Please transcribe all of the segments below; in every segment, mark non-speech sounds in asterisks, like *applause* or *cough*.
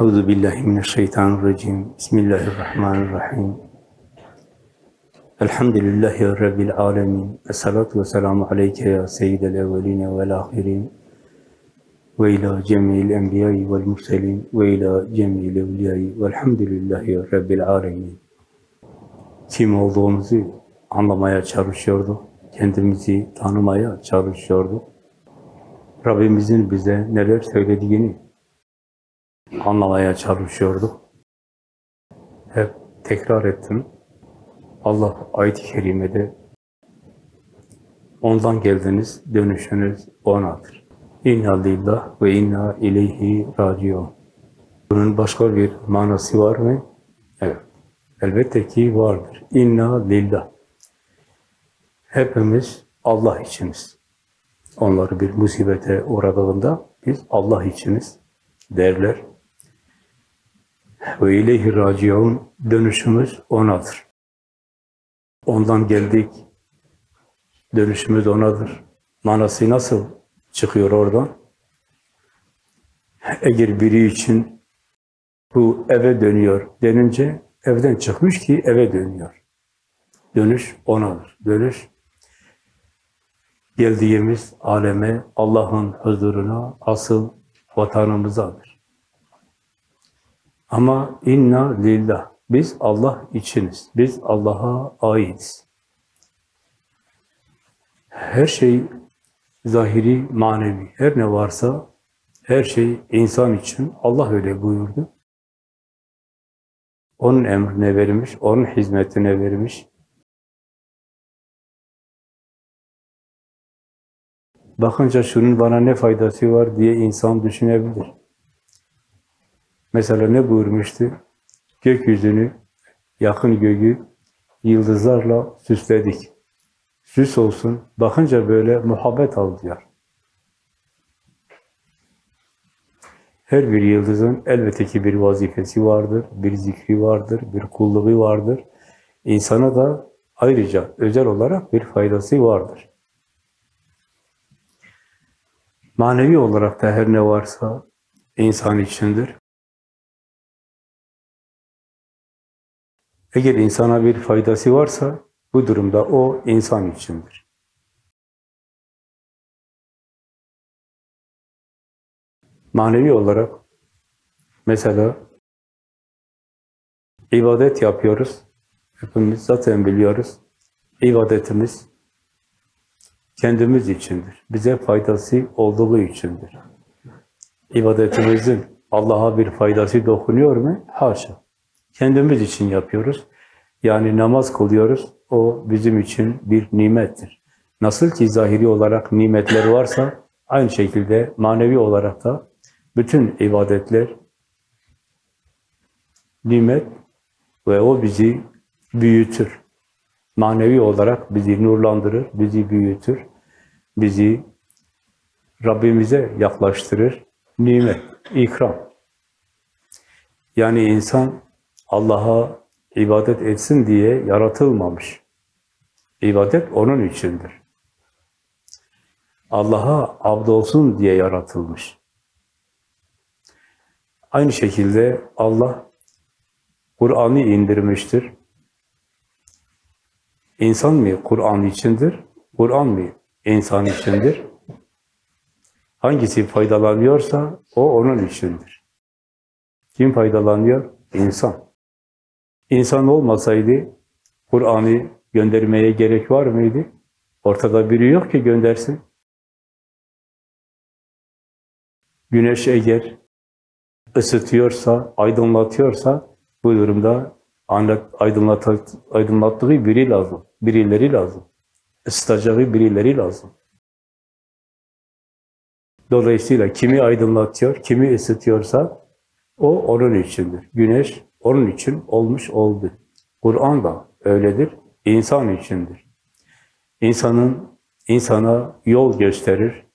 Euzu billahi mineşşeytanirracim. Bismillahirrahmanirrahim. Elhamdülillahi rabbil alamin. Essalatu vesselamu aleyke ya seyyidel evvelin ve'l ahirin. Ve ila cemil enbiya'i ve'l murselin ve ila cemil evliya'i ve'lhamdülillahi rabbil alamin. Kim olduğumuzu anlamaya çalışıyorduk. Kendimizi tanımaya çalışıyorduk. Rabbimizin bize neler söylediğini anlamaya çalışıyorduk. Hep tekrar ettim. Allah ayet-i kerimede ondan geldiniz, dönüşünüz O'nadır. İnna lillah ve inna ileyhi raciun. Bunun başka bir manası var mı? Evet. Elbette ki vardır. İnna lillah. Hepimiz Allah içiniz. Onları bir musibete uğradığında biz Allah içiniz derler. Ve ileyhi raciun dönüşümüz O'nadır. Ondan geldik, dönüşümüz O'nadır. Manası nasıl çıkıyor oradan? Eğer biri için bu eve dönüyor denince evden çıkmış ki eve dönüyor. Dönüş O'nadır. Dönüş geldiğimiz aleme, Allah'ın huzuruna, asıl vatanımızadır. Ama inna lillah. Biz Allah içiniz. Biz Allah'a aitiz. Her şey zahiri, manevi, her ne varsa her şey insan için Allah öyle buyurdu. Onun emrine vermiş, onun hizmetine vermiş. Bakınca şunun bana ne faydası var diye insan düşünebilir. Mesela ne buyurmuştu? Gökyüzünü, yakın göğü yıldızlarla süsledik. Süs olsun, bakınca böyle muhabbet al diyor. Her bir yıldızın elbette ki bir vazifesi vardır, bir zikri vardır, bir kulluğu vardır. İnsana da ayrıca özel olarak bir faydası vardır. Manevi olarak da her ne varsa insan içindir. Eğer insana bir faydası varsa bu durumda o insan içindir. Manevi olarak mesela ibadet yapıyoruz. Hepimiz zaten biliyoruz. İbadetimiz kendimiz içindir. Bize faydası olduğu içindir. İbadetimizin Allah'a bir faydası dokunuyor mu? Haşa. Kendimiz için yapıyoruz. Yani namaz kılıyoruz. O bizim için bir nimettir. Nasıl ki zahiri olarak nimetler varsa, aynı şekilde manevi olarak da bütün ibadetler nimet ve o bizi büyütür. Manevi olarak bizi nurlandırır, bizi büyütür, bizi Rabbimize yaklaştırır. Nimet, ikram. Yani insan Allah'a ibadet etsin diye yaratılmamış. İbadet onun içindir. Allah'a abd olsun diye yaratılmış. Aynı şekilde Allah Kur'an'ı indirmiştir. İnsan mı Kur'an içindir? Kur'an mı insan içindir? Hangisi faydalanıyorsa o onun içindir. Kim faydalanıyor? İnsan. İnsan olmasaydı Kur'an'ı göndermeye gerek var mıydı? Ortada biri yok ki göndersin. Güneş eğer ısıtıyorsa, aydınlatıyorsa bu durumda aydınlattığı biri lazım, birileri lazım. Isıtacağı birileri lazım. Dolayısıyla kimi aydınlatıyor, kimi ısıtıyorsa o onun içindir. Güneş onun için olmuş oldu. Kur'an da öyledir, insan içindir. İnsanın insana yol gösterir,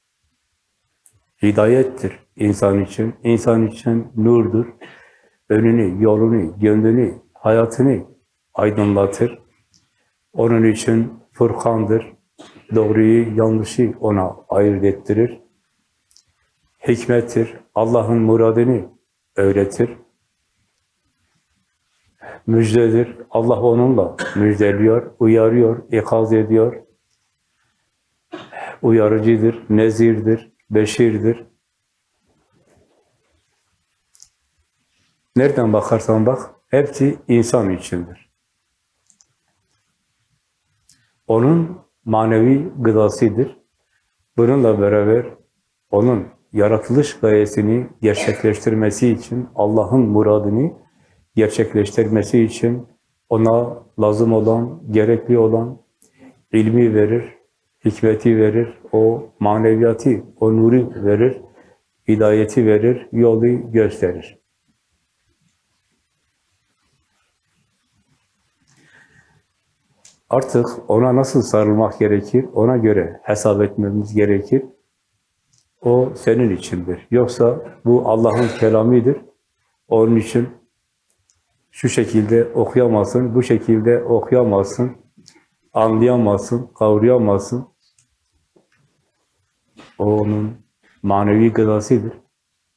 hidayettir insan için. İnsan için nurdur. Önünü, yolunu, gönlünü, hayatını aydınlatır. Onun için Furkan'dır. Doğruyu, yanlışı ona ayırt ettirir. Hikmettir. Allah'ın muradını öğretir. Müjdedir. Allah onunla müjdeliyor, uyarıyor, ikaz ediyor. Uyarıcıdır, nezirdir, beşirdir. Nereden bakarsan bak, hepsi insan içindir. Onun manevi gıdasıdır. Bununla beraber onun yaratılış gayesini gerçekleştirmesi için, Allah'ın muradını gerçekleştirmesi için ona lazım olan, gerekli olan ilmi verir, hikmeti verir, o maneviyatı, o nuru verir, hidayeti verir, yolu gösterir. Artık ona nasıl sarılmak gerekir, ona göre hesap etmemiz gerekir. O senin içindir. Yoksa bu Allah'ın kelamidir. Onun için şu şekilde okuyamazsın, bu şekilde okuyamazsın, anlayamazsın, kavrayamazsın. O onun manevi gıdasıdır.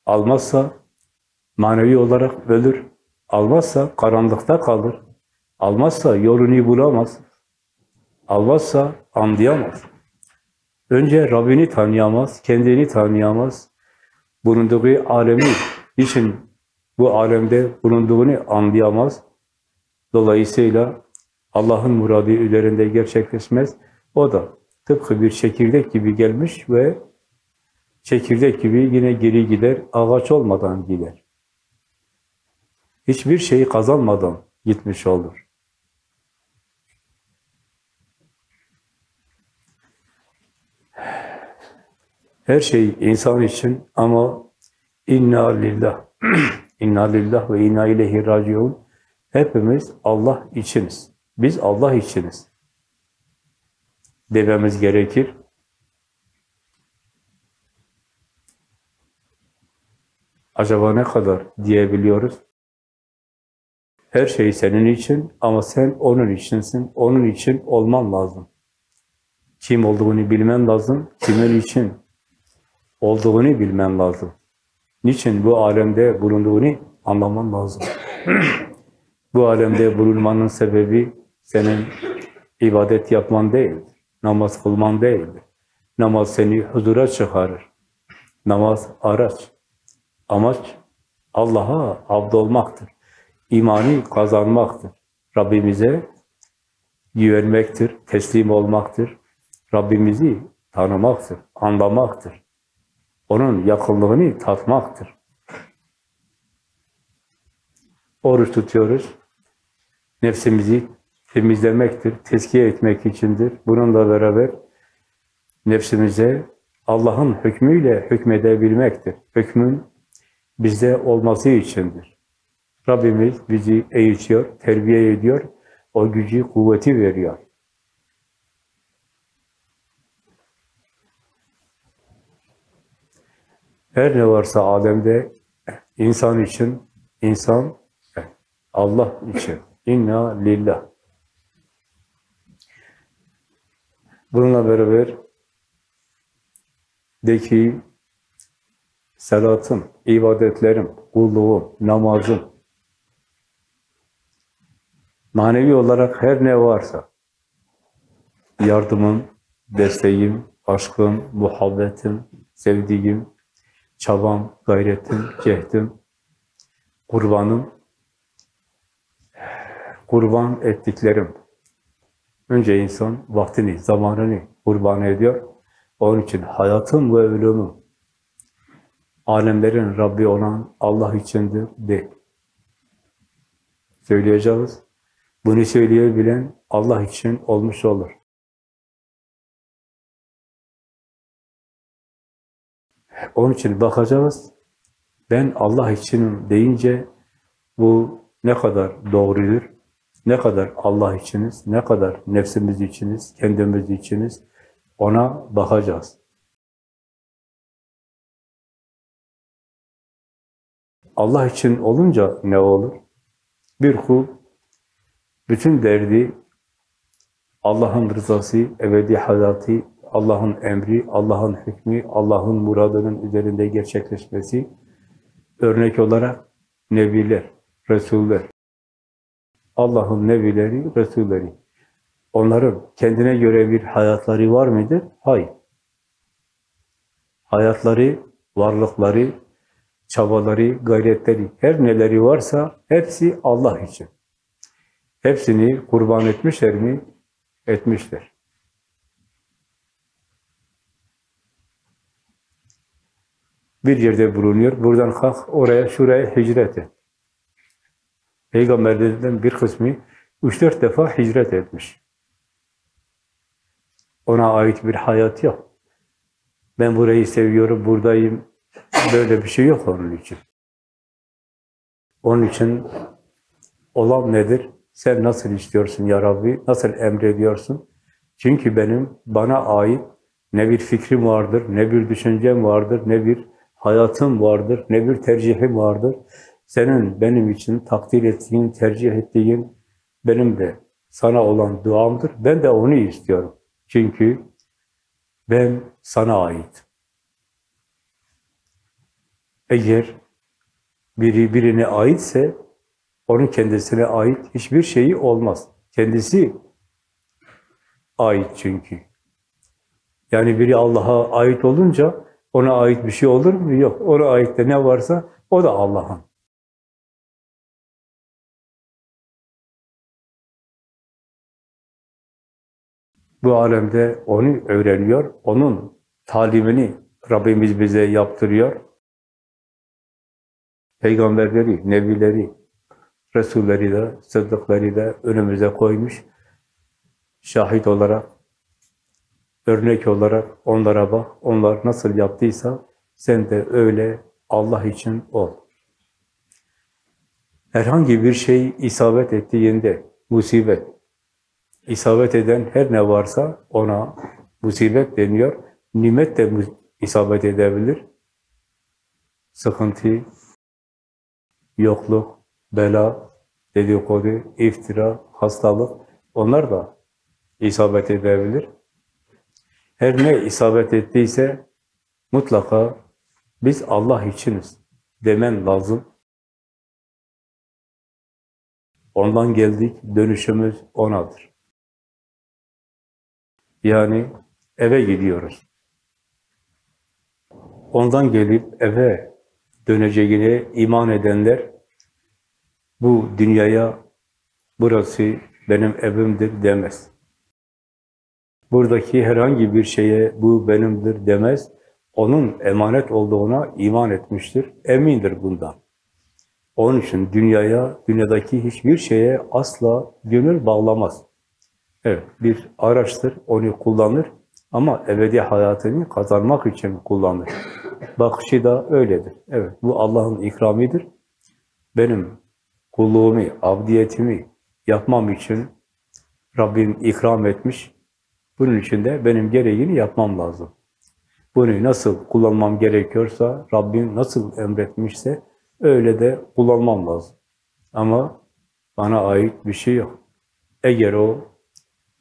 Almazsa manevi olarak ölür. Almazsa karanlıkta kalır. Almazsa yolunu bulamaz. Almazsa anlayamaz. Önce Rabbini tanıyamaz, kendini tanıyamaz. Bulunduğu alemi için bu alemde bulunduğunu anlayamaz. Dolayısıyla Allah'ın muradı üzerinde gerçekleşmez. O da tıpkı bir çekirdek gibi gelmiş ve çekirdek gibi yine geri gider, ağaç olmadan gider. Hiçbir şeyi kazanmadan gitmiş olur. Her şey insan için ama inna lillah, *clears throat* inna lillah ve inna ileyhi raciun. Hepimiz Allah içiniz. Biz Allah içiniz. Dememiz gerekir. Acaba ne kadar diyebiliyoruz? Her şey senin için ama sen onun içinsin. Onun için olman lazım. Kim olduğunu bilmen lazım. Kimin için olduğunu bilmen lazım. Niçin bu alemde bulunduğunu anlaman lazım. bu alemde bulunmanın sebebi senin ibadet yapman değildir. Namaz kılman değildir. Namaz seni huzura çıkarır. Namaz araç. Amaç Allah'a abd olmaktır. İmanı kazanmaktır. Rabbimize güvenmektir, teslim olmaktır. Rabbimizi tanımaktır, anlamaktır. Onun yakınlığını tatmaktır. Oruç tutuyoruz. Nefsimizi temizlemektir, tezkiye etmek içindir. Bununla beraber nefsimize Allah'ın hükmüyle hükmedebilmektir. Hükmün bizde olması içindir. Rabbimiz bizi eğitiyor, terbiye ediyor, o gücü, kuvveti veriyor. Her ne varsa alemde insan için, insan Allah için. İnna lillah. Bununla beraber de ki salatım, ibadetlerim, kulluğum, namazım, manevi olarak her ne varsa yardımım, desteğim, aşkım, muhabbetim, sevdiğim, çabam, gayretim, cehdim, kurbanım, kurban ettiklerim. Önce insan vaktini, zamanını kurban ediyor. Onun için hayatım ve ölümüm alemlerin Rabbi olan Allah içindir de. Söyleyeceğiz. Bunu söyleyebilen Allah için olmuş olur. Onun için bakacağız. Ben Allah içinim deyince bu ne kadar doğrudur, ne kadar Allah içiniz, ne kadar nefsimiz içiniz, kendimiz içiniz ona bakacağız. Allah için olunca ne olur? Bir kul bütün derdi Allah'ın rızası, ebedi hayatı, Allah'ın emri, Allah'ın hükmü, Allah'ın muradının üzerinde gerçekleşmesi örnek olarak nebiler, resuller. Allah'ın nebileri, resulleri. Onların kendine göre bir hayatları var mıdır? Hayır. Hayatları, varlıkları, çabaları, gayretleri, her neleri varsa hepsi Allah için. Hepsini kurban etmişler mi? Etmişler. Bir yerde bulunuyor, buradan kalk, oraya, şuraya hicret et. Peygamberlerden bir kısmı üç dört defa hicret etmiş. Ona ait bir hayat yok. Ben burayı seviyorum, buradayım. Böyle bir şey yok onun için. Onun için olan nedir? Sen nasıl istiyorsun ya Rabbi? Nasıl emrediyorsun? Çünkü benim bana ait ne bir fikrim vardır, ne bir düşüncem vardır, ne bir hayatım vardır, ne bir tercihim vardır. Senin benim için takdir ettiğin, tercih ettiğin benim de sana olan duamdır. Ben de onu istiyorum. Çünkü ben sana ait. Eğer biri birine aitse onun kendisine ait hiçbir şeyi olmaz. Kendisi ait çünkü. Yani biri Allah'a ait olunca ona ait bir şey olur mu? Yok. Ona ait de ne varsa o da Allah'ın. Bu alemde onu öğreniyor, onun talimini Rabbimiz bize yaptırıyor. Peygamberleri, nebileri, Resulleri de, sıddıkları da önümüze koymuş. Şahit olarak, örnek olarak onlara bak. Onlar nasıl yaptıysa sen de öyle Allah için ol. Herhangi bir şey isabet ettiğinde, musibet, isabet eden her ne varsa ona musibet deniyor. Nimet de isabet edebilir. Sıkıntı, yokluk, bela, dedikodu, iftira, hastalık onlar da isabet edebilir. Her ne isabet ettiyse mutlaka biz Allah içiniz demen lazım. Ondan geldik, dönüşümüz O'nadır. Yani eve gidiyoruz. Ondan gelip eve döneceğine iman edenler bu dünyaya burası benim evimdir demez. Buradaki herhangi bir şeye bu benimdir demez. Onun emanet olduğuna iman etmiştir, emindir bundan. Onun için dünyaya, dünyadaki hiçbir şeye asla gönül bağlamaz. Evet, bir araçtır, onu kullanır ama ebedi hayatını kazanmak için kullanır. Bakışı da öyledir. Evet, bu Allah'ın ikramidir. Benim kulluğumu, abdiyetimi yapmam için Rabbim ikram etmiş. Bunun için de benim gereğini yapmam lazım. Bunu nasıl kullanmam gerekiyorsa, Rabbim nasıl emretmişse öyle de kullanmam lazım. Ama bana ait bir şey yok. Eğer o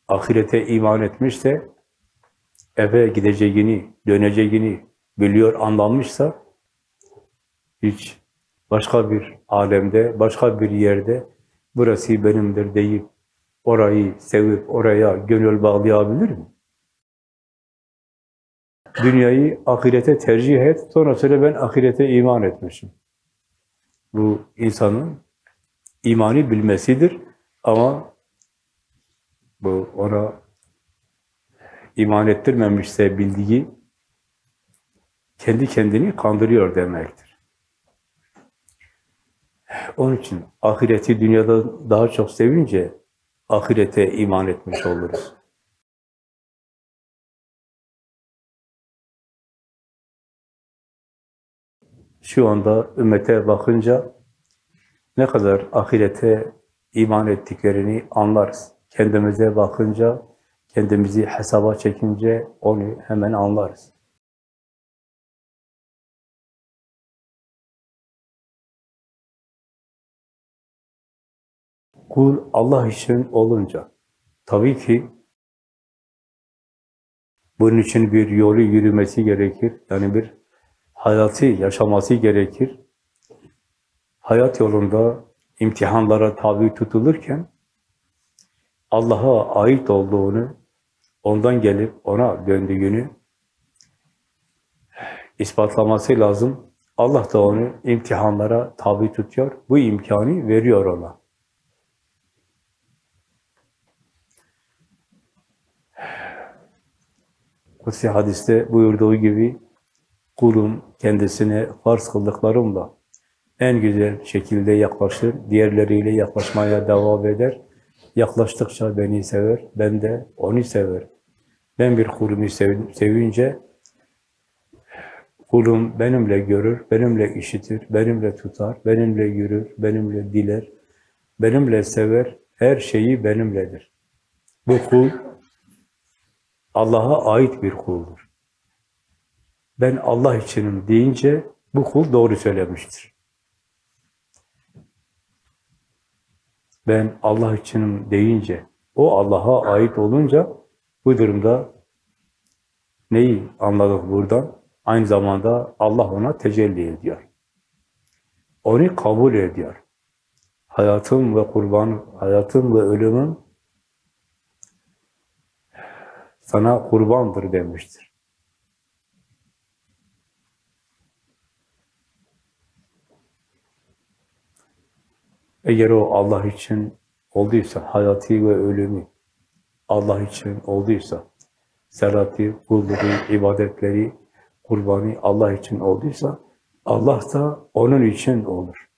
ahirete iman etmişse, eve gideceğini, döneceğini biliyor, anlamışsa, hiç başka bir alemde, başka bir yerde burası benimdir deyip orayı sevip oraya gönül bağlayabilir mi? Dünyayı ahirete tercih et, sonra söyle ben ahirete iman etmişim. Bu insanın imani bilmesidir ama bu ona iman ettirmemişse bildiği kendi kendini kandırıyor demektir. Onun için ahireti dünyada daha çok sevince ahirete iman etmiş oluruz. Şu anda ümmete bakınca ne kadar ahirete iman ettiklerini anlarız. Kendimize bakınca, kendimizi hesaba çekince onu hemen anlarız. Kul Allah için olunca, tabii ki bunun için bir yolu yürümesi gerekir. Yani bir hayatı yaşaması gerekir. hayat yolunda imtihanlara tabi tutulurken Allah'a ait olduğunu, ondan gelip ona döndüğünü ispatlaması lazım. Allah da onu imtihanlara tabi tutuyor. Bu imkanı veriyor ona. Kutsi hadiste buyurduğu gibi kulum kendisine farz kıldıklarımla en güzel şekilde yaklaşır, diğerleriyle yaklaşmaya devam eder. Yaklaştıkça beni sever, ben de onu severim. Ben bir kulumu sev, sevince kulum benimle görür, benimle işitir, benimle tutar, benimle yürür, benimle diler, benimle sever, her şeyi benimledir. Bu kul Allah'a ait bir kuldur. Ben Allah içinim deyince bu kul doğru söylemiştir. Ben Allah içinim deyince, o Allah'a ait olunca bu durumda neyi anladık buradan? Aynı zamanda Allah ona tecelli ediyor. Onu kabul ediyor. Hayatım ve kurban, hayatım ve ölümüm sana kurbandır demiştir. Eğer o Allah için olduysa, hayatı ve ölümü Allah için olduysa, serati, kulluğu, ibadetleri, kurbanı Allah için olduysa, Allah da onun için olur.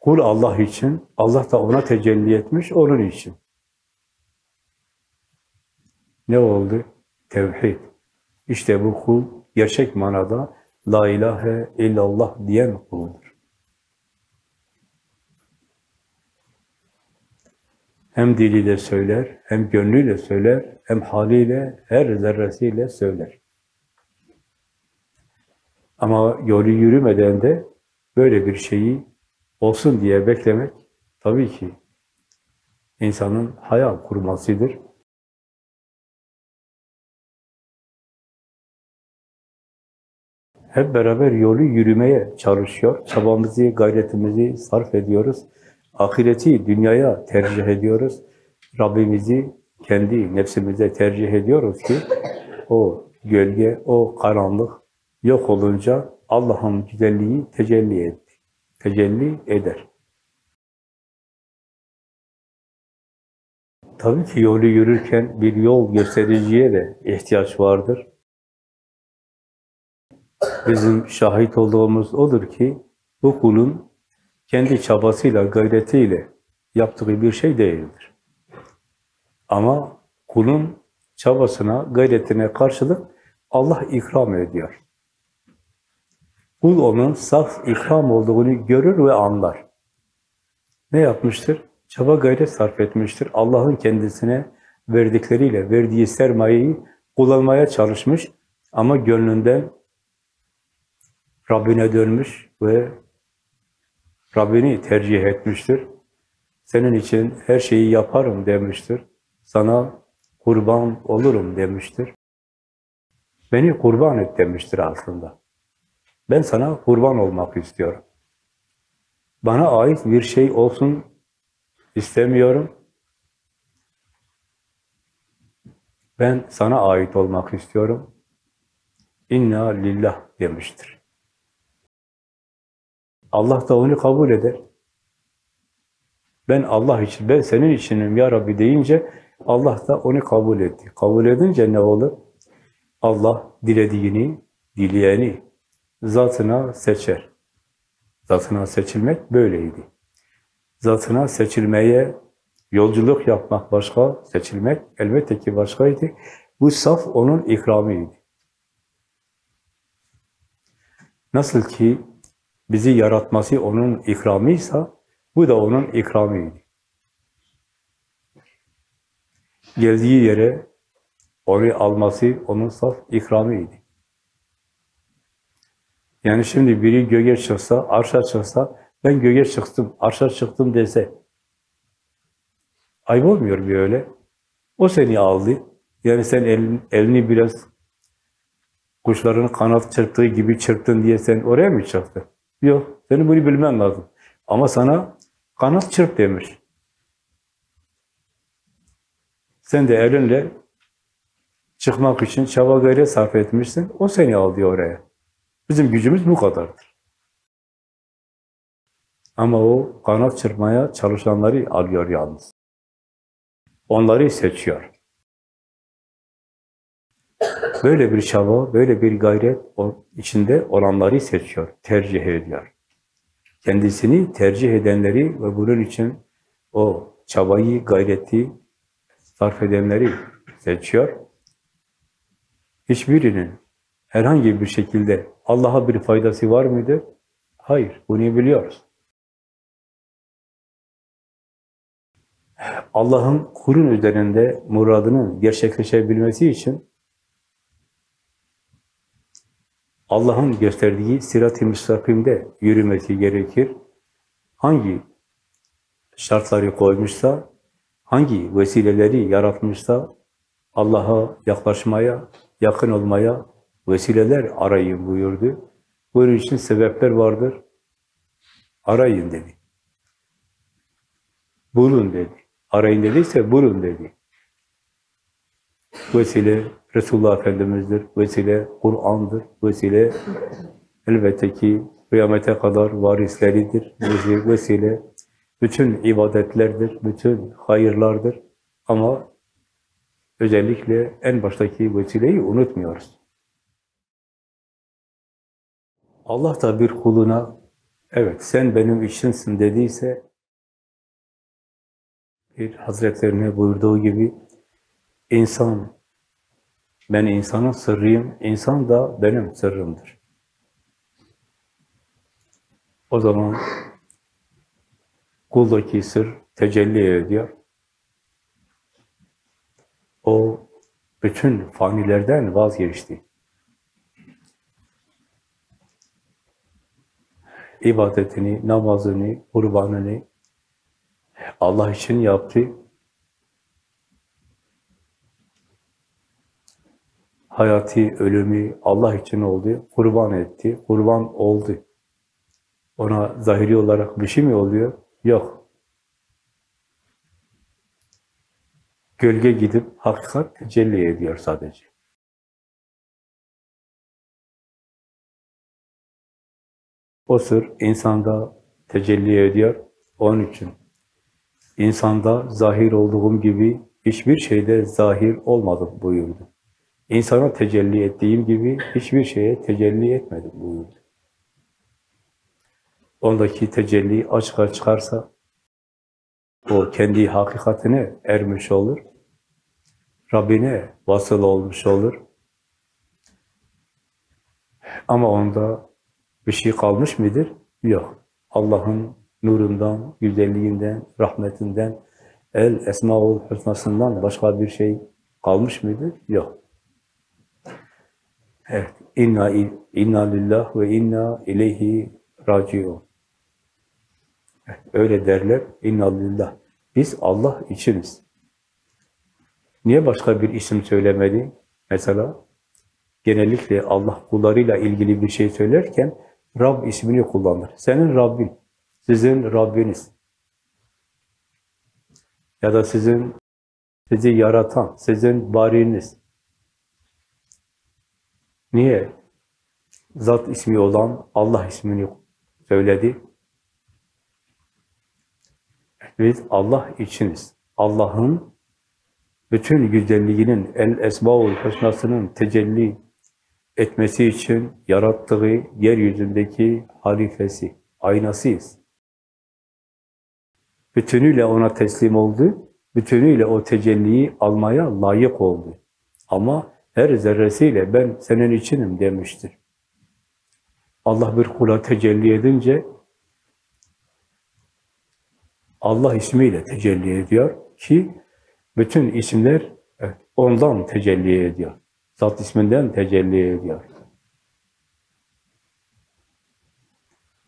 Kul Allah için, Allah da ona tecelli etmiş, onun için. Ne oldu? Tevhid. İşte bu kul gerçek manada La ilahe illallah diyen kuldur. Hem diliyle söyler, hem gönlüyle söyler, hem haliyle, her zerresiyle söyler. Ama yolu yürümeden de böyle bir şeyi olsun diye beklemek tabii ki insanın hayal kurmasıdır. Hep beraber yolu yürümeye çalışıyor. Çabamızı, gayretimizi sarf ediyoruz. Ahireti dünyaya tercih ediyoruz. Rabbimizi kendi nefsimize tercih ediyoruz ki o gölge, o karanlık yok olunca Allah'ın güzelliği tecelli etti. Tecelli eder. Tabii ki yolu yürürken bir yol göstericiye de ihtiyaç vardır. Bizim şahit olduğumuz odur ki bu kulun kendi çabasıyla, gayretiyle yaptığı bir şey değildir. Ama kulun çabasına, gayretine karşılık Allah ikram ediyor. Kul onun saf ikram olduğunu görür ve anlar. Ne yapmıştır? Çaba gayret sarf etmiştir. Allah'ın kendisine verdikleriyle, verdiği sermayeyi kullanmaya çalışmış ama gönlünden Rabbine dönmüş ve Rabbini tercih etmiştir. Senin için her şeyi yaparım demiştir. Sana kurban olurum demiştir. Beni kurban et demiştir aslında. Ben sana kurban olmak istiyorum. Bana ait bir şey olsun istemiyorum. Ben sana ait olmak istiyorum. İnna lillah demiştir. Allah da onu kabul eder. Ben Allah için, ben senin içinim ya Rabbi deyince Allah da onu kabul etti. Kabul edince ne olur? Allah dilediğini, dileyeni zatına seçer. Zatına seçilmek böyleydi. Zatına seçilmeye yolculuk yapmak başka, seçilmek elbette ki başkaydı. Bu saf onun ikramıydı. Nasıl ki bizi yaratması onun ikramıysa, bu da onun ikramıydı. Geldiği yere onu alması onun saf ikramıydı. Yani şimdi biri göğe çıksa, arşa çıksa, ben göğe çıktım, arşa çıktım dese, ayıp olmuyor mu öyle? O seni aldı. Yani sen elin, elini biraz kuşların kanat çırptığı gibi çırptın diye sen oraya mı çıktın? Yok, senin bunu bilmen lazım. Ama sana kanat çırp demiş. Sen de elinle çıkmak için çaba gayret sarf etmişsin. O seni aldı oraya. Bizim gücümüz bu kadardır. Ama o kanat çırpmaya çalışanları alıyor yalnız. Onları seçiyor. Böyle bir çaba, böyle bir gayret içinde olanları seçiyor, tercih ediyor. Kendisini tercih edenleri ve bunun için o çabayı, gayreti sarf edenleri seçiyor. Hiçbirinin herhangi bir şekilde Allah'a bir faydası var mıdır? Hayır, bunu biliyoruz. Allah'ın kulun üzerinde muradının gerçekleşebilmesi için Allah'ın gösterdiği sirat-i müstakimde yürümesi gerekir. Hangi şartları koymuşsa, hangi vesileleri yaratmışsa Allah'a yaklaşmaya, yakın olmaya vesileler arayın buyurdu. Bunun için sebepler vardır. Arayın dedi. Bulun dedi. Arayın dediyse bulun dedi. Vesile Resulullah Efendimiz'dir. Vesile Kur'an'dır. Vesile elbette ki kıyamete kadar varisleridir. Vesile bütün ibadetlerdir, bütün hayırlardır. Ama özellikle en baştaki vesileyi unutmuyoruz. Allah da bir kuluna evet sen benim içinsin dediyse bir Hazretlerine buyurduğu gibi insan ben insanın sırrıyım, insan da benim sırrımdır. O zaman kuldaki sır tecelli ediyor. O bütün fanilerden vazgeçti. ibadetini, namazını, kurbanını Allah için yaptı. Hayatı, ölümü Allah için oldu. Kurban etti, kurban oldu. Ona zahiri olarak bir şey mi oluyor? Yok. Gölge gidip hakikat tecelli ediyor sadece. O sır insanda tecelli ediyor. Onun için insanda zahir olduğum gibi hiçbir şeyde zahir olmadım buyurdu. İnsana tecelli ettiğim gibi hiçbir şeye tecelli etmedim buyurdu. Ondaki tecelli açığa çıkarsa o kendi hakikatine ermiş olur. Rabbine vasıl olmuş olur. Ama onda bir şey kalmış mıdır? Yok. Allah'ın nurundan, güzelliğinden, rahmetinden, el esmaul husnasından başka bir şey kalmış mıdır? Yok. Evet. İnna, inna lillah ve inna ileyhi raciun. Evet, öyle derler. İnna lillah. Biz Allah içiniz. Niye başka bir isim söylemedi? Mesela genellikle Allah kullarıyla ilgili bir şey söylerken Rab ismini kullanır. Senin Rabbin, sizin Rabbiniz. Ya da sizin, sizi yaratan, sizin bariniz. Niye? Zat ismi olan Allah ismini söyledi. Biz Allah içiniz. Allah'ın bütün güzelliğinin, el esmaul husnasının tecelli etmesi için yarattığı yeryüzündeki halifesi, aynasıyız. Bütünüyle ona teslim oldu, bütünüyle o tecelliyi almaya layık oldu. Ama her zerresiyle ben senin içinim demiştir. Allah bir kula tecelli edince Allah ismiyle tecelli ediyor ki bütün isimler ondan tecelli ediyor. Zat isminden tecelli ediyor.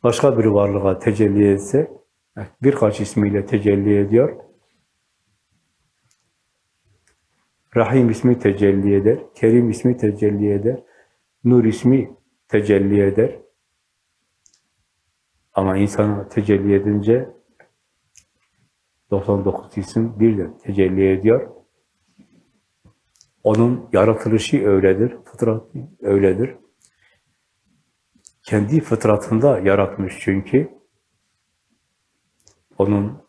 Başka bir varlığa tecelli etse, birkaç ismiyle tecelli ediyor. Rahim ismi tecelli eder, Kerim ismi tecelli eder, Nur ismi tecelli eder. Ama insana tecelli edince 99 isim birden tecelli ediyor. Onun yaratılışı öyledir, fıtratı öyledir. Kendi fıtratında yaratmış çünkü. Onun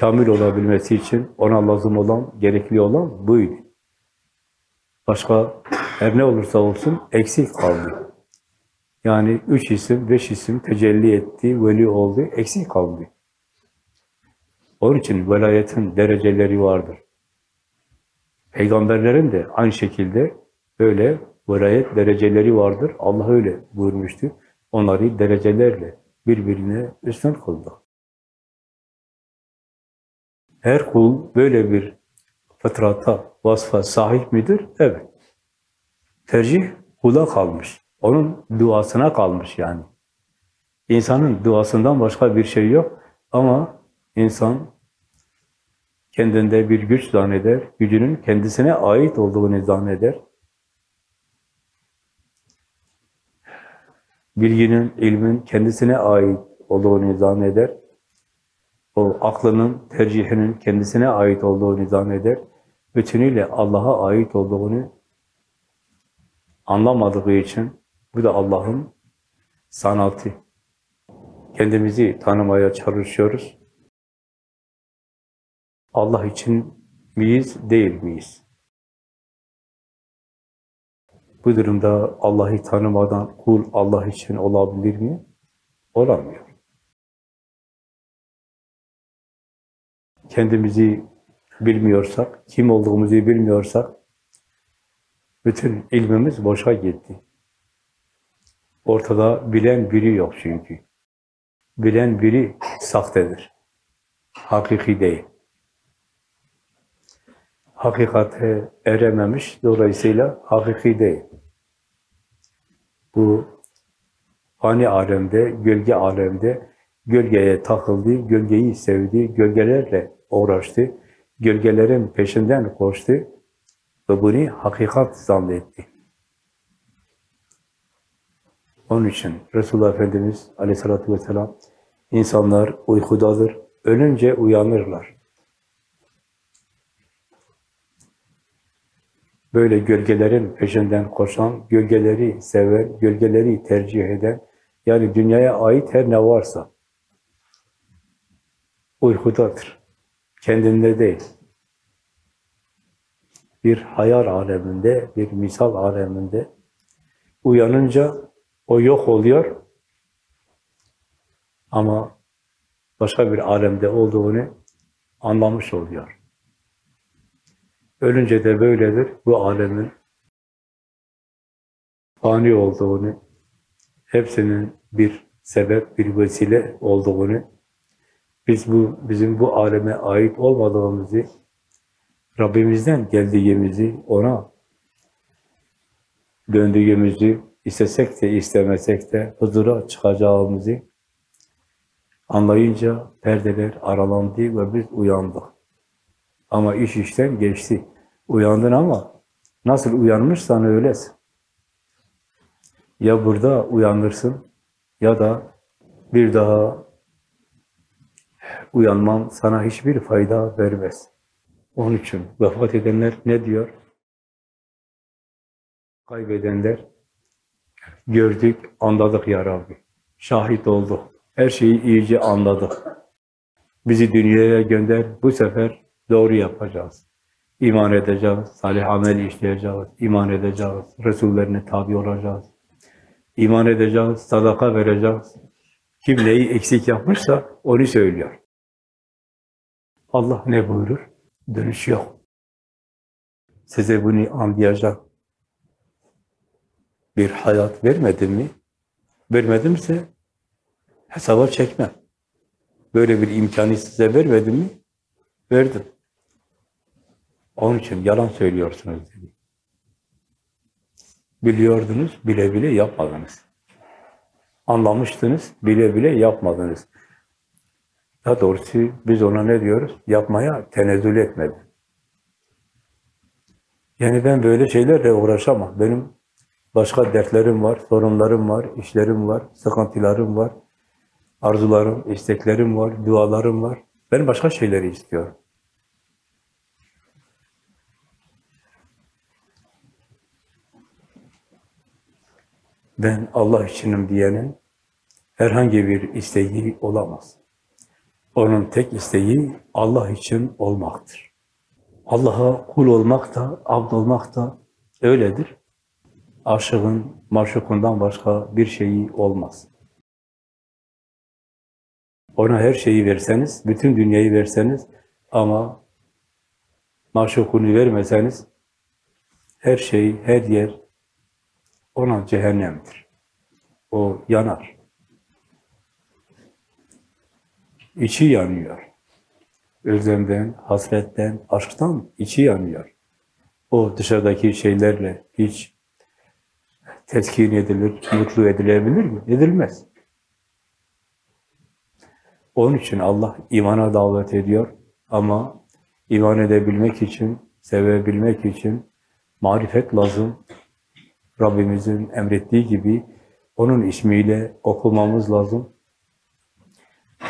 kamil olabilmesi için ona lazım olan, gerekli olan buydu. Başka her ne olursa olsun eksik kaldı. Yani üç isim, beş isim tecelli etti, veli oldu, eksik kaldı. Onun için velayetin dereceleri vardır. Peygamberlerin de aynı şekilde böyle velayet dereceleri vardır. Allah öyle buyurmuştu. Onları derecelerle birbirine üstün kıldı. Her kul böyle bir fıtrata, vasfa sahip midir? Evet. Tercih kula kalmış. Onun duasına kalmış yani. İnsanın duasından başka bir şey yok ama insan kendinde bir güç zanneder, gücünün kendisine ait olduğunu zanneder. Bilginin, ilmin kendisine ait olduğunu zanneder. O aklının, tercihinin kendisine ait olduğunu zanneder. Bütünüyle Allah'a ait olduğunu anlamadığı için bu da Allah'ın sanatı. Kendimizi tanımaya çalışıyoruz. Allah için miyiz, değil miyiz? Bu durumda Allah'ı tanımadan kul Allah için olabilir mi? Olamıyor. Kendimizi bilmiyorsak, kim olduğumuzu bilmiyorsak, bütün ilmimiz boşa gitti. Ortada bilen biri yok çünkü. Bilen biri sahtedir. Hakiki değil. Hakikate erememiş, dolayısıyla hakiki değil. Bu fani alemde, gölge alemde gölgeye takıldı, gölgeyi sevdi, gölgelerle uğraştı, gölgelerin peşinden koştu ve bunu hakikat zannetti. Onun için Resulullah Efendimiz aleyhissalatü vesselam insanlar uykudadır, ölünce uyanırlar. Böyle gölgelerin peşinden koşan, gölgeleri seven, gölgeleri tercih eden, yani dünyaya ait her ne varsa uykudadır. Kendinde değil. Bir hayal aleminde, bir misal aleminde uyanınca o yok oluyor ama başka bir alemde olduğunu anlamış oluyor. Ölünce de böyledir. Bu alemin fani olduğunu, hepsinin bir sebep, bir vesile olduğunu, biz bu bizim bu aleme ait olmadığımızı, Rabbimizden geldiğimizi, ona döndüğümüzü, istesek de istemesek de huzura çıkacağımızı anlayınca perdeler aralandı ve biz uyandık. Ama iş işten geçti. Uyandın ama nasıl uyanmışsan öylesin. Ya burada uyanırsın ya da bir daha uyanman sana hiçbir fayda vermez. Onun için vefat edenler ne diyor? Kaybedenler gördük, anladık ya Rabbi. Şahit olduk. Her şeyi iyice anladık. Bizi dünyaya gönder. Bu sefer doğru yapacağız. İman edeceğiz, salih amel işleyeceğiz, iman edeceğiz, Resullerine tabi olacağız. İman edeceğiz, sadaka vereceğiz. Kim neyi eksik yapmışsa onu söylüyor. Allah ne buyurur? Dönüş yok. Size bunu anlayacak bir hayat vermedim mi? Vermedimse hesaba çekmem. Böyle bir imkanı size vermedim mi? Verdim. Onun için yalan söylüyorsunuz dedi. Biliyordunuz, bile bile yapmadınız. Anlamıştınız, bile bile yapmadınız. Daha doğrusu biz ona ne diyoruz? Yapmaya tenezzül etmedi. Yani ben böyle şeylerle uğraşamam. Benim başka dertlerim var, sorunlarım var, işlerim var, sıkıntılarım var. arzularım, isteklerim var, dualarım var. Ben başka şeyleri istiyorum. Ben Allah içinim diyenin herhangi bir isteği olamaz. Onun tek isteği Allah için olmaktır. Allah'a kul olmak da, abd olmak da öyledir. Aşığın, maşukundan başka bir şeyi olmaz. Ona her şeyi verseniz, bütün dünyayı verseniz ama maşukunu vermeseniz her şey, her yer ona cehennemdir. O yanar. İçi yanıyor. Özlemden, hasretten, aşktan içi yanıyor. O dışarıdaki şeylerle hiç teskin edilir, mutlu edilebilir mi? Edilmez. Onun için Allah imana davet ediyor ama iman edebilmek için, sevebilmek için marifet lazım. Rabbimizin emrettiği gibi onun ismiyle okumamız lazım.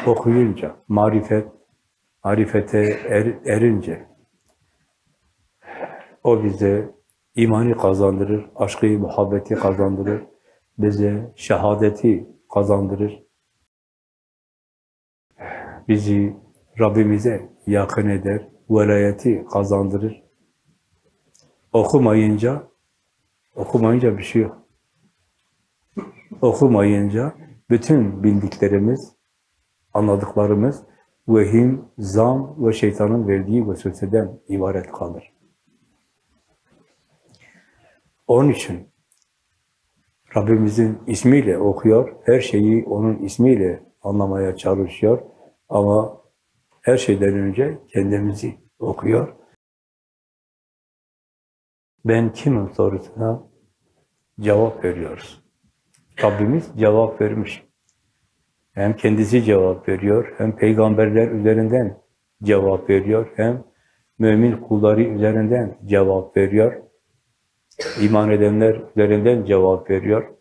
Okuyunca, marifet, marifete er, erince o bize imanı kazandırır, aşkı, muhabbeti kazandırır, bize şehadeti kazandırır. Bizi Rabbimize yakın eder, velayeti kazandırır. Okumayınca, okumayınca bir şey yok. Okumayınca bütün bildiklerimiz, anladıklarımız vehim, zam ve şeytanın verdiği vesveseden ibaret kalır. Onun için Rabbimizin ismiyle okuyor, her şeyi onun ismiyle anlamaya çalışıyor ama her şeyden önce kendimizi okuyor. Ben kimim sorusuna cevap veriyoruz. Rabbimiz cevap vermiş. Hem kendisi cevap veriyor, hem peygamberler üzerinden cevap veriyor, hem mümin kulları üzerinden cevap veriyor. İman edenler üzerinden cevap veriyor.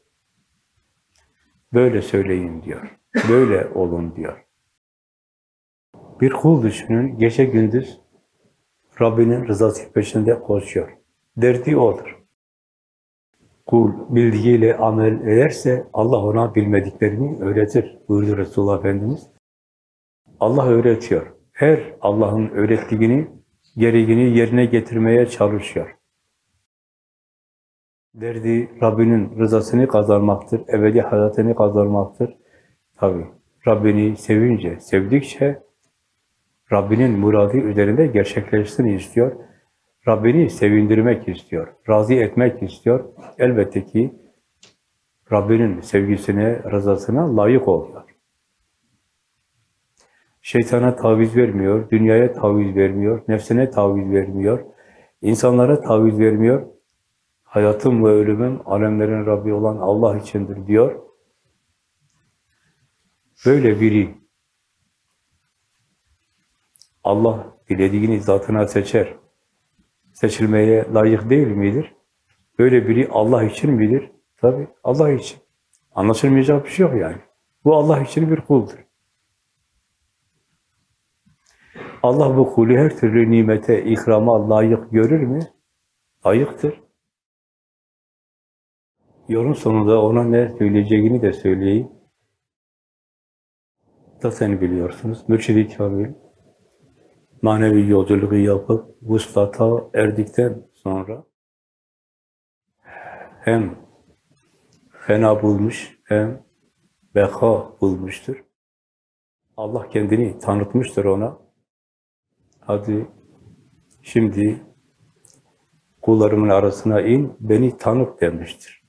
Böyle söyleyin diyor. Böyle olun diyor. Bir kul düşünün, gece gündüz Rabbinin rızası peşinde koşuyor. Derdi odur. Kul bildiğiyle amel ederse Allah ona bilmediklerini öğretir buyurdu Resulullah Efendimiz. Allah öğretiyor. Her Allah'ın öğrettiğini, gereğini yerine getirmeye çalışıyor. Derdi Rabbinin rızasını kazanmaktır, ebedi hayatını kazanmaktır. Tabi Rabbini sevince, sevdikçe Rabbinin muradı üzerinde gerçekleşsin istiyor. Rabbini sevindirmek istiyor, razı etmek istiyor. Elbette ki Rabbinin sevgisine, rızasına layık oluyor. Şeytana taviz vermiyor, dünyaya taviz vermiyor, nefsine taviz vermiyor, insanlara taviz vermiyor. Hayatım ve ölümüm alemlerin Rabbi olan Allah içindir diyor. Böyle biri Allah dilediğini zatına seçer. Seçilmeye layık değil midir? Böyle biri Allah için midir? Tabi Allah için. Anlaşılmayacak bir şey yok yani. Bu Allah için bir kuldur. Allah bu kulü her türlü nimete, ikrama layık görür mü? Layıktır. Yolun sonunda ona ne söyleyeceğini de söyleyeyim. Da seni biliyorsunuz. Mürşid-i Kamil manevi yolculuğu yapıp vuslata erdikten sonra hem fena bulmuş hem beka bulmuştur. Allah kendini tanıtmıştır ona. Hadi şimdi kullarımın arasına in, beni tanıt demiştir.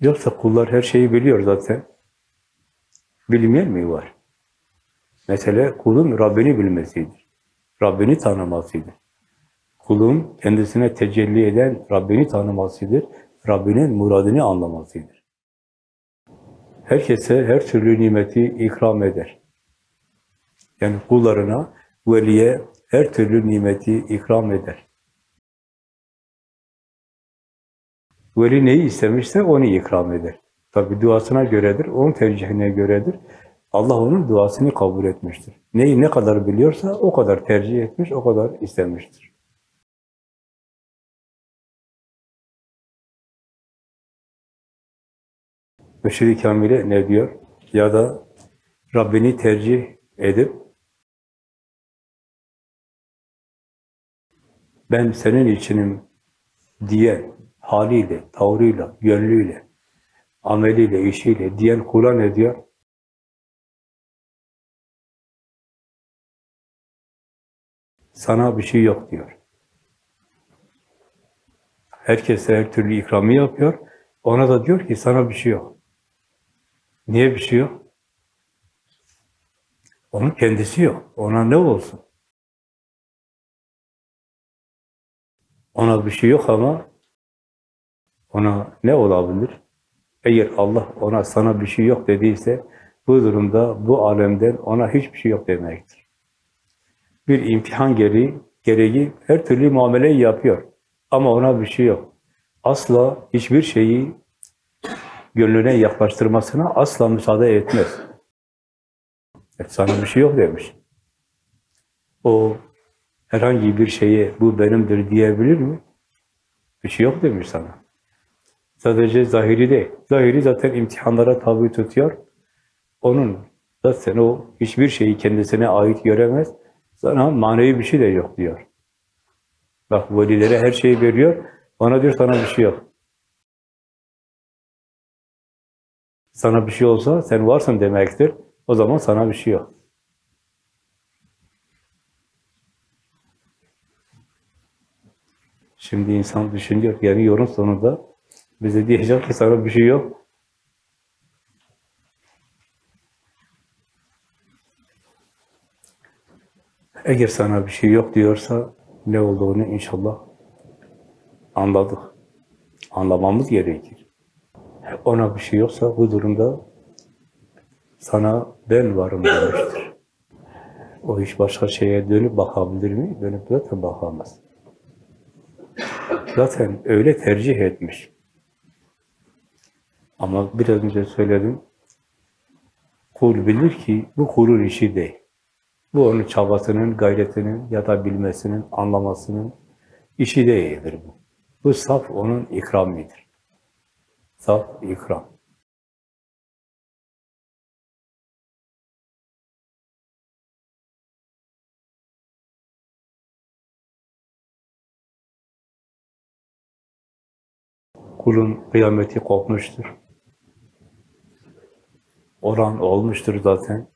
Yoksa kullar her şeyi biliyor zaten. Bilmeyen mi var? Mesele kulun Rabbini bilmesidir. Rabbini tanımasıdır. Kulun kendisine tecelli eden Rabbini tanımasıdır. Rabbinin muradını anlamasıdır. Herkese her türlü nimeti ikram eder. Yani kullarına, veliye her türlü nimeti ikram eder. Veli neyi istemişse onu ikram eder. Tabi duasına göredir, onun tercihine göredir. Allah onun duasını kabul etmiştir. Neyi ne kadar biliyorsa o kadar tercih etmiş, o kadar istemiştir. Müşri Kamil'e ne diyor? Ya da Rabbini tercih edip ben senin içinim diye haliyle, tavrıyla, yönlüyle, ameliyle, işiyle diyen kula ne diyor? Sana bir şey yok diyor. Herkese her türlü ikramı yapıyor. Ona da diyor ki sana bir şey yok. Niye bir şey yok? Onun kendisi yok. Ona ne olsun? Ona bir şey yok ama ona ne olabilir? Eğer Allah ona sana bir şey yok dediyse bu durumda bu alemden ona hiçbir şey yok demektir. Bir imtihan gereği, gereği her türlü muameleyi yapıyor. Ama ona bir şey yok. Asla hiçbir şeyi gönlüne yaklaştırmasına asla müsaade etmez. Sana bir şey yok demiş. O herhangi bir şeye bu benimdir diyebilir mi? Bir şey yok demiş sana. Sadece zahiri değil. Zahiri zaten imtihanlara tabi tutuyor. Onun zaten o hiçbir şeyi kendisine ait göremez. Sana manevi bir şey de yok diyor. Bak velilere her şeyi veriyor. Ona diyor sana bir şey yok. Sana bir şey olsa sen varsın demektir. O zaman sana bir şey yok. Şimdi insan düşünüyor, yani yorum sonunda bize diyecek ki sana bir şey yok. Eğer sana bir şey yok diyorsa ne olduğunu inşallah anladık. Anlamamız gerekir. Ona bir şey yoksa bu durumda sana ben varım demiştir. O hiç başka şeye dönüp bakabilir mi? Dönüp zaten bakamaz. Zaten öyle tercih etmiş. Ama biraz önce söyledim. Kul bilir ki bu kulun işi değil. Bu onun çabasının, gayretinin ya da bilmesinin, anlamasının işi değildir bu. Bu saf onun ikramidir. Saf ikram. Kulun kıyameti kopmuştur. Oran olmuştur zaten.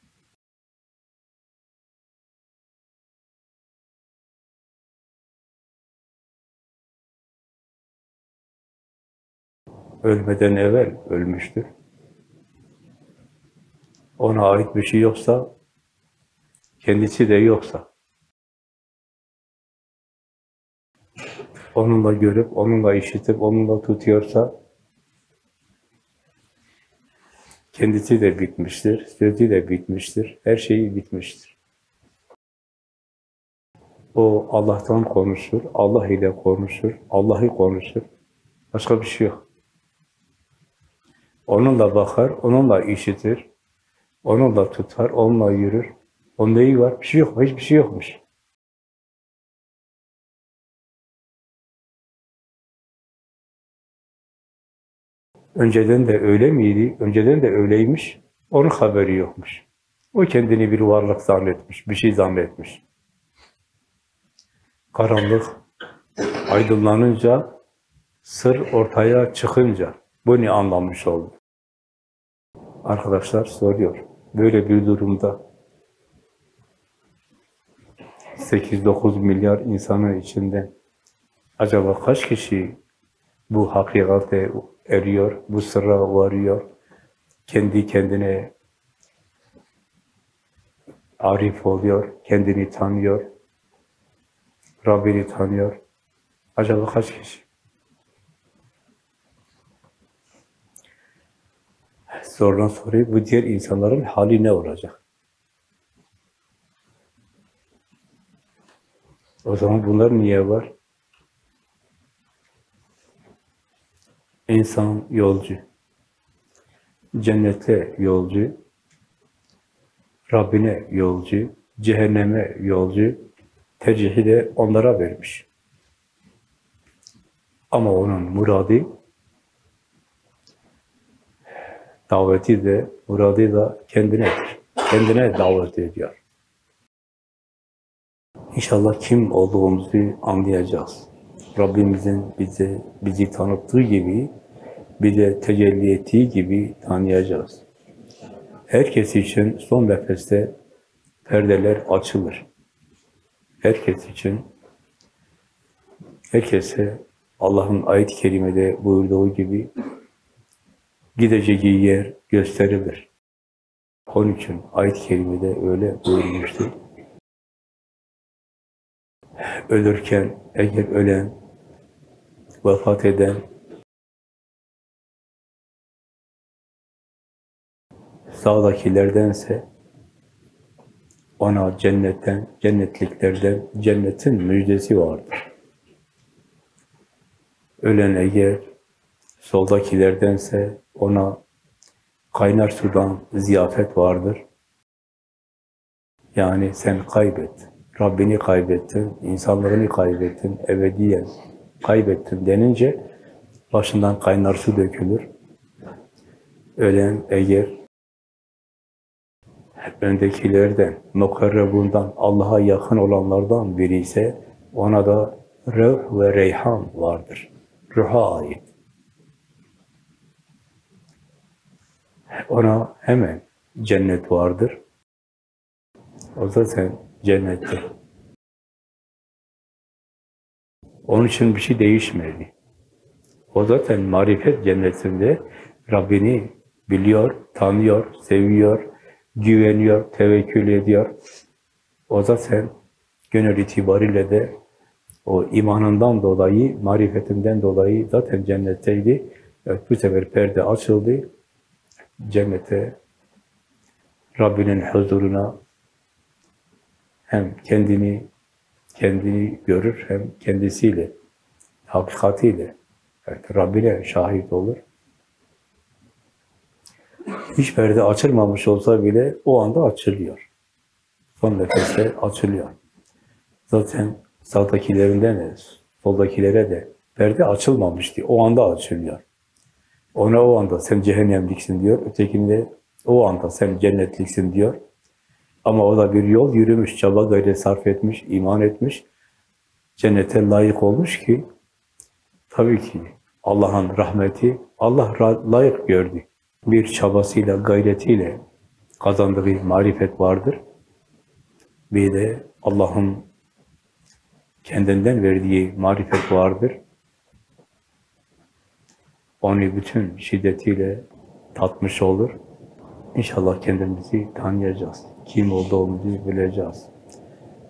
Ölmeden evvel ölmüştür. Ona ait bir şey yoksa, kendisi de yoksa, onunla görüp, onunla işitip, onunla tutuyorsa, kendisi de bitmiştir, sözü de bitmiştir, her şeyi bitmiştir. O Allah'tan konuşur, Allah ile konuşur, Allah'ı konuşur. Başka bir şey yok. Onunla bakar, onunla işitir, onunla tutar, onunla yürür. Onda iyi var, bir şey yok, hiçbir şey yokmuş. Önceden de öyle miydi? Önceden de öyleymiş. Onun haberi yokmuş. O kendini bir varlık zannetmiş, bir şey zannetmiş. Karanlık aydınlanınca, sır ortaya çıkınca bunu anlamış oldu. Arkadaşlar soruyor. Böyle bir durumda 8-9 milyar insanın içinde acaba kaç kişi bu hakikate eriyor, bu sırra varıyor, kendi kendine arif oluyor, kendini tanıyor, Rabbini tanıyor. Acaba kaç kişi? Sorulan soruyu, bu diğer insanların hali ne olacak? O zaman bunlar niye var? İnsan yolcu. cennete yolcu, Rabbine yolcu, cehenneme yolcu, tercihi de onlara vermiş. Ama onun muradı, daveti de, muradı da kendinedir. Kendine davet ediyor. İnşallah kim olduğumuzu anlayacağız. Rabbimizin bize bizi tanıttığı gibi, bize tecelli ettiği gibi tanıyacağız. Herkes için son nefeste perdeler açılır. Herkes için, herkese Allah'ın ayet-i kerimede buyurduğu gibi gideceği yer gösterilir. Onun için ayet-i kerimede öyle buyurmuştu. Ölürken eğer ölen, vefat eden, sağdakilerdense ona cennetten, cennetliklerden cennetin müjdesi vardır. Ölen eğer soldakilerdense ona kaynar sudan ziyafet vardır. Yani sen kaybet, Rabbini kaybettin, insanlığını kaybettin, ebediyen kaybettin denince başından kaynar su dökülür. Ölen eğer öndekilerden, mukarrebundan, Allah'a yakın olanlardan biri ise ona da ruh ve reyhan vardır. Ruha ait. Ona hemen cennet vardır. O zaten cennette. Onun için bir şey değişmedi. O zaten marifet cennetinde Rabbini biliyor, tanıyor, seviyor, güveniyor, tevekkül ediyor. O zaten gönül itibariyle de o imanından dolayı, marifetinden dolayı zaten cennetteydi. Evet, bu sefer perde açıldı. Cennete, Rabbinin huzuruna hem kendini kendini görür hem kendisiyle, hakikatiyle, evet, Rabbine şahit olur. Hiç perde açılmamış olsa bile o anda açılıyor. Son nefeste açılıyor. Zaten sağdakilerinden de, soldakilere de perde açılmamıştı. O anda açılıyor. Ona o anda sen cehennemliksin diyor. Ötekinde o anda sen cennetliksin diyor. Ama o da bir yol yürümüş, çaba gayret sarf etmiş, iman etmiş. Cennete layık olmuş ki tabii ki Allah'ın rahmeti Allah layık gördü. Bir çabasıyla, gayretiyle kazandığı marifet vardır. Bir de Allah'ın kendinden verdiği marifet vardır. Onu bütün şiddetiyle tatmış olur. İnşallah kendimizi tanıyacağız. Kim olduğumuzu bileceğiz.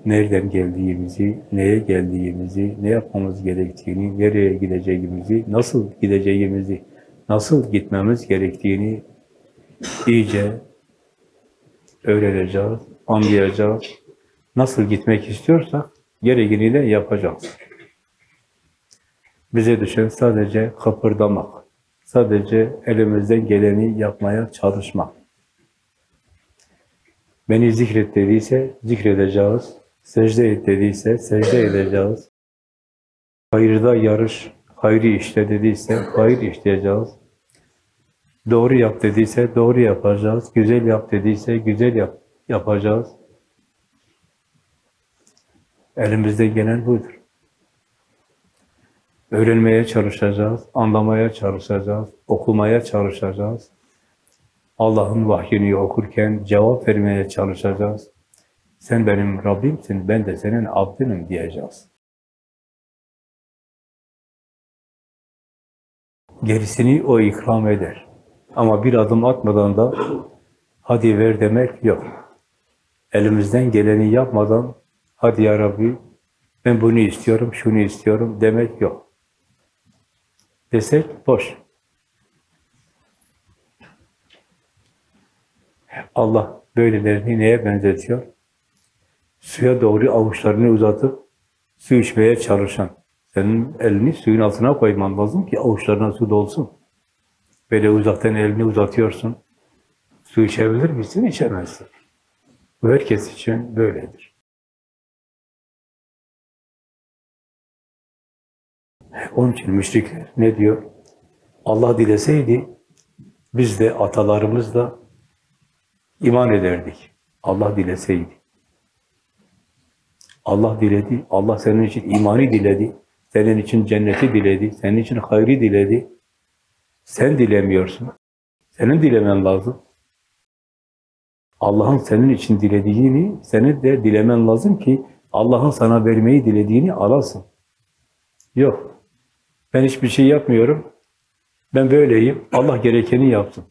Nereden geldiğimizi, neye geldiğimizi, ne yapmamız gerektiğini, nereye gideceğimizi, nasıl gideceğimizi, nasıl gitmemiz gerektiğini iyice öğreneceğiz, anlayacağız. Nasıl gitmek istiyorsak gereğini de yapacağız. Bize düşen sadece kıpırdamak, sadece elimizden geleni yapmaya çalışmak. Beni zikret dediyse zikredeceğiz. Secde et dediyse secde edeceğiz. Hayırda yarış, hayri işte dediyse hayır işleyeceğiz. Doğru yap dediyse doğru yapacağız. Güzel yap dediyse güzel yap, yapacağız. Elimizde gelen budur. Öğrenmeye çalışacağız, anlamaya çalışacağız, okumaya çalışacağız. Allah'ın vahyini okurken cevap vermeye çalışacağız. Sen benim Rabbimsin, ben de senin abdinim diyeceğiz. Gerisini o ikram eder. Ama bir adım atmadan da hadi ver demek yok. Elimizden geleni yapmadan hadi ya Rabbi ben bunu istiyorum, şunu istiyorum demek yok. Desek boş. Allah böylelerini neye benzetiyor? Suya doğru avuçlarını uzatıp su içmeye çalışan. Senin elini suyun altına koyman lazım ki avuçlarına su dolsun. Böyle uzaktan elini uzatıyorsun. Su içebilir misin? İçemezsin. Bu herkes için böyledir. Onun için müşrikler ne diyor? Allah dileseydi biz de atalarımız da iman ederdik. Allah dileseydi. Allah diledi. Allah senin için imanı diledi. Senin için cenneti diledi. Senin için hayrı diledi. Sen dilemiyorsun. Senin dilemen lazım. Allah'ın senin için dilediğini senin de dilemen lazım ki Allah'ın sana vermeyi dilediğini alasın. Yok. Ben hiçbir şey yapmıyorum. Ben böyleyim. Allah gerekeni yapsın.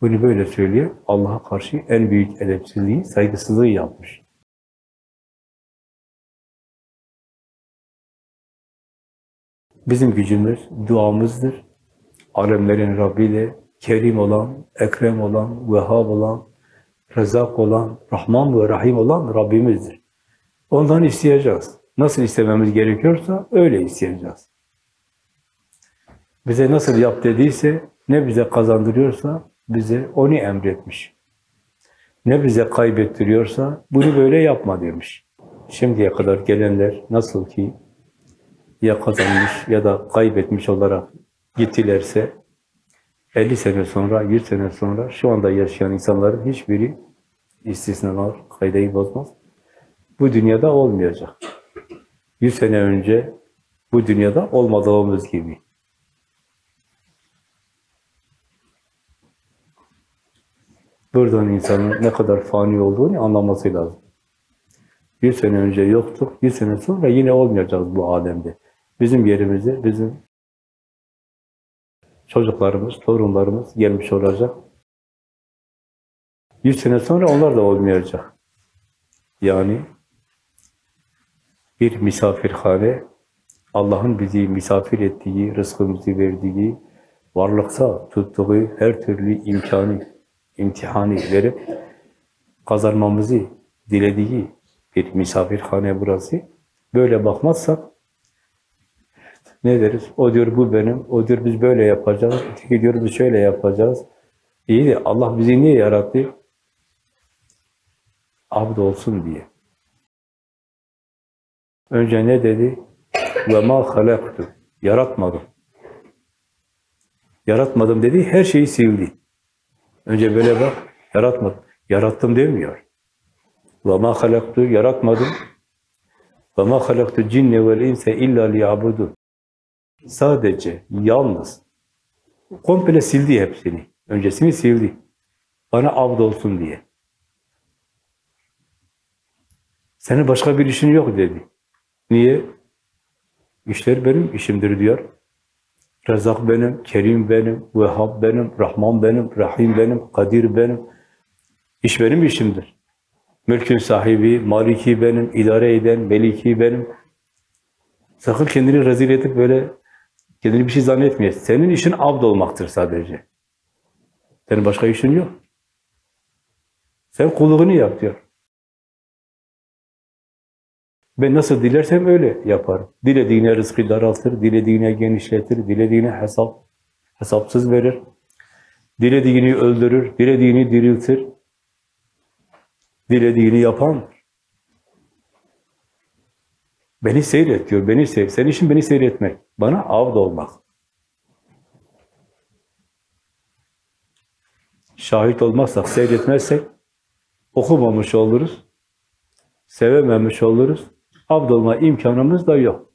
Bunu böyle söylüyor. Allah'a karşı en büyük edepsizliği, saygısızlığı yapmış. Bizim gücümüz duamızdır. Alemlerin Rabbi de Kerim olan, Ekrem olan, Vehhab olan, Rezak olan, Rahman ve Rahim olan Rabbimizdir. Ondan isteyeceğiz. Nasıl istememiz gerekiyorsa öyle isteyeceğiz. Bize nasıl yap dediyse, ne bize kazandırıyorsa bize onu emretmiş. Ne bize kaybettiriyorsa bunu böyle yapma demiş. Şimdiye kadar gelenler nasıl ki ya kazanmış ya da kaybetmiş olarak gittilerse 50 sene sonra, 100 sene sonra şu anda yaşayan insanların hiçbiri istisnalar, kaydeyi bozmaz. Bu dünyada olmayacak. 100 sene önce bu dünyada olmadığımız gibi. Buradan insanın ne kadar fani olduğunu anlaması lazım. 100 sene önce yoktuk, 100 sene sonra yine olmayacağız bu alemde. Bizim yerimize, bizim çocuklarımız, torunlarımız gelmiş olacak. 100 sene sonra onlar da olmayacak. Yani bir misafirhane, Allah'ın bizi misafir ettiği, rızkımızı verdiği, varlıkta tuttuğu her türlü imkanı, imtihanı verip kazanmamızı dilediği bir misafirhane burası. Böyle bakmazsak ne deriz? O diyor bu benim, o diyor biz böyle yapacağız, öteki diyor biz şöyle yapacağız. İyi de Allah bizi niye yarattı? Abd olsun diye. Önce ne dedi? Ve ma halaktu. Yaratmadım. Yaratmadım dedi, her şeyi sildi. Önce böyle bak, yaratmadım. Yarattım demiyor. Ve ma halaktu, yaratmadım. Ve ma halaktu cinne vel inse illa liyabudun. Sadece, yalnız, komple sildi hepsini. Öncesini sildi. Bana abd olsun diye. Senin başka bir işin yok dedi. Niye? İşler benim işimdir diyor. Rezak benim, Kerim benim, Vehhab benim, Rahman benim, Rahim benim, Kadir benim. İş benim işimdir. Mülkün sahibi, maliki benim, idare eden, meliki benim. Sakın kendini rezil edip böyle kendini bir şey zannetmeye. Senin işin abd olmaktır sadece. Senin başka işin yok. Sen kulluğunu yap diyor. Ben nasıl dilersem öyle yaparım. Dilediğine rızkı daraltır, dilediğine genişletir, dilediğine hesap hesapsız verir. Dilediğini öldürür, dilediğini diriltir. Dilediğini yapan. Beni seyret diyor, beni sev. Senin için beni seyretmek, bana avd olmak. Şahit olmazsak, seyretmezsek okumamış oluruz, sevememiş oluruz, abd olma imkanımız da yok.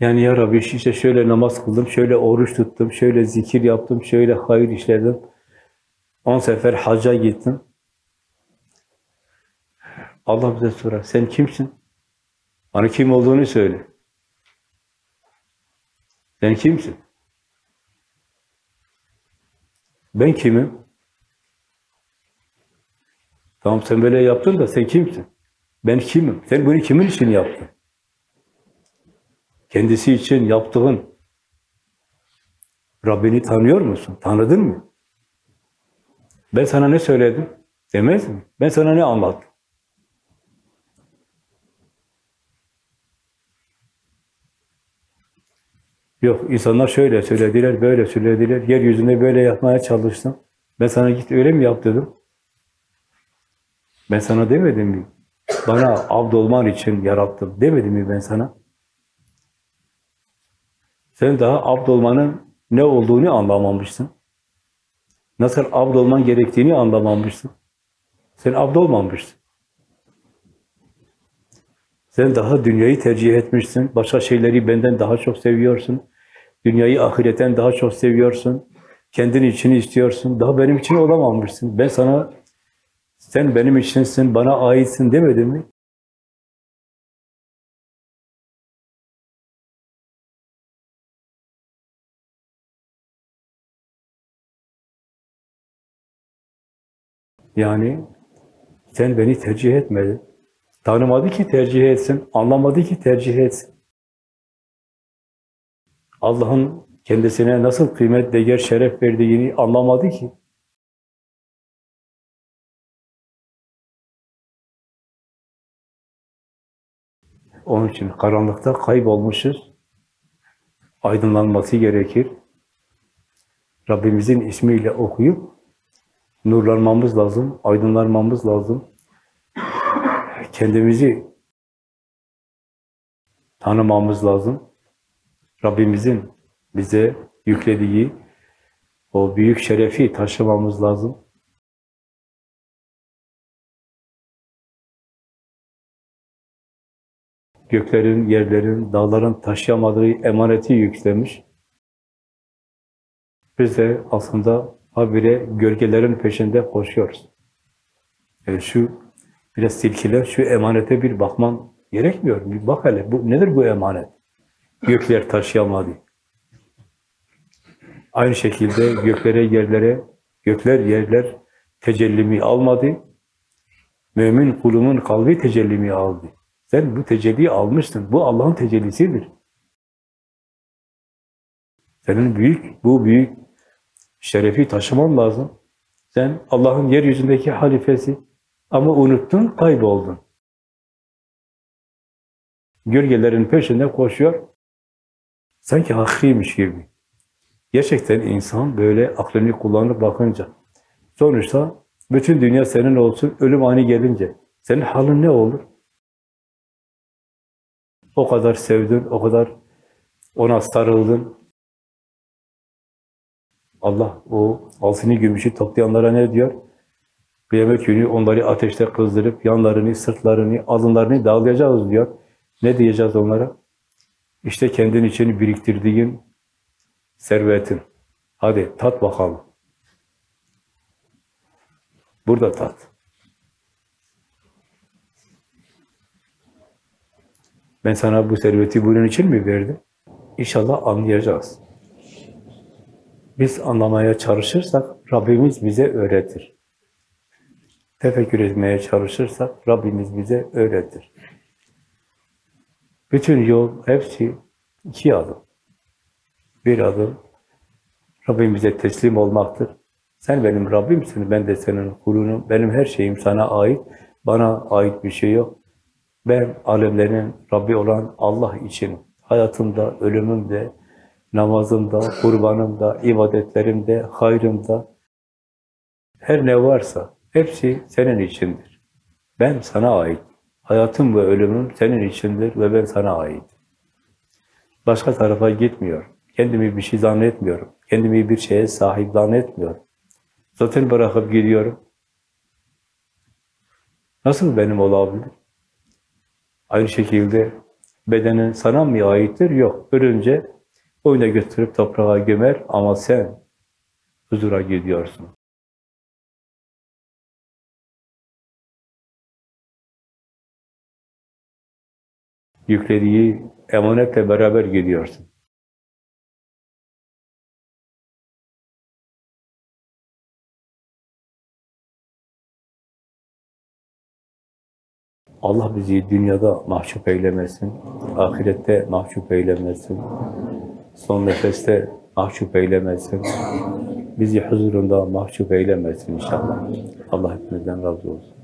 Yani ya Rabbi işte şöyle namaz kıldım, şöyle oruç tuttum, şöyle zikir yaptım, şöyle hayır işledim. On sefer hacca gittim. Allah bize sorar, sen kimsin? Bana kim olduğunu söyle. Sen kimsin? Ben kimim? Tamam sen böyle yaptın da sen kimsin? Ben kimim? Sen bunu kimin için yaptın? Kendisi için yaptığın. Rabbini tanıyor musun? Tanıdın mı? Ben sana ne söyledim? Demez mi? Ben sana ne anlattım? Yok, insanlar şöyle söylediler, böyle söylediler, yeryüzünde böyle yapmaya çalıştım. Ben sana git öyle mi yap dedim. Ben sana demedim mi? Bana abd olman için yarattım demedim mi ben sana? Sen daha abd olmanın ne olduğunu anlamamışsın. Nasıl abd olman gerektiğini anlamamışsın. Sen abd olmamışsın. Sen daha dünyayı tercih etmişsin. Başka şeyleri benden daha çok seviyorsun. Dünyayı ahiretten daha çok seviyorsun. Kendin için istiyorsun. Daha benim için olamamışsın. Ben sana, sen benim içinsin, bana aitsin demedim mi? Yani sen beni tercih etmedin. Tanımadı ki tercih etsin, anlamadı ki tercih etsin. Allah'ın kendisine nasıl kıymet, değer, şeref verdiğini anlamadı ki. Onun için karanlıkta kaybolmuşuz. Aydınlanması gerekir. Rabbimizin ismiyle okuyup nurlanmamız lazım, aydınlanmamız lazım. Kendimizi tanımamız lazım. Rabbimizin bize yüklediği o büyük şerefi taşımamız lazım. Göklerin, yerlerin, dağların taşıyamadığı emaneti yüklemiş. Biz de aslında habire gölgelerin peşinde koşuyoruz. Yani şu biraz silkiler, şu emanete bir bakman gerekmiyor? Bir bak hele, bu, nedir bu emanet? Gökler taşıyamadı. Aynı şekilde göklere, yerlere, gökler, yerler tecellimi almadı. Mümin kulumun kalbi tecellimi aldı. Sen bu tecelliyi almıştın. Bu Allah'ın tecellisidir. Senin büyük, bu büyük şerefi taşıman lazım. Sen Allah'ın yeryüzündeki halifesi ama unuttun, kayboldun. Gölgelerin peşinde koşuyor. Sanki haklıymış gibi. Gerçekten insan böyle aklını kullanıp bakınca sonuçta bütün dünya senin olsun, ölüm ani gelince senin halin ne olur? O kadar sevdin, o kadar ona sarıldın. Allah o altını gümüşü toplayanlara ne diyor? Kıyamet günü onları ateşte kızdırıp yanlarını, sırtlarını, alınlarını dağlayacağız diyor. Ne diyeceğiz onlara? İşte kendin için biriktirdiğin servetin. Hadi tat bakalım. Burada tat. Ben sana bu serveti bunun için mi verdim? İnşallah anlayacağız. Biz anlamaya çalışırsak Rabbimiz bize öğretir. Tefekkür etmeye çalışırsak Rabbimiz bize öğretir. Bütün yol hepsi iki adım. Bir adım Rabbimize teslim olmaktır. Sen benim Rabbimsin, ben de senin kulunum. Benim her şeyim sana ait. Bana ait bir şey yok. Ben alemlerin Rabbi olan Allah için hayatımda, ölümümde, namazımda, kurbanımda, ibadetlerimde, hayrımda her ne varsa hepsi senin içindir. Ben sana ait. Hayatım ve ölümüm senin içindir ve ben sana ait. Başka tarafa gitmiyor. Kendimi bir şey zannetmiyorum. Kendimi bir şeye sahip zannetmiyorum. Zaten bırakıp gidiyorum. Nasıl benim olabilir? Aynı şekilde bedenin sana mı aittir? Yok. Ölünce oyuna götürüp toprağa gömer ama sen huzura gidiyorsun. Yüklediği emanetle beraber gidiyorsun. Allah bizi dünyada mahcup eylemesin, ahirette mahcup eylemesin, son nefeste mahcup eylemesin, bizi huzurunda mahcup eylemesin inşallah. Allah hepimizden razı olsun.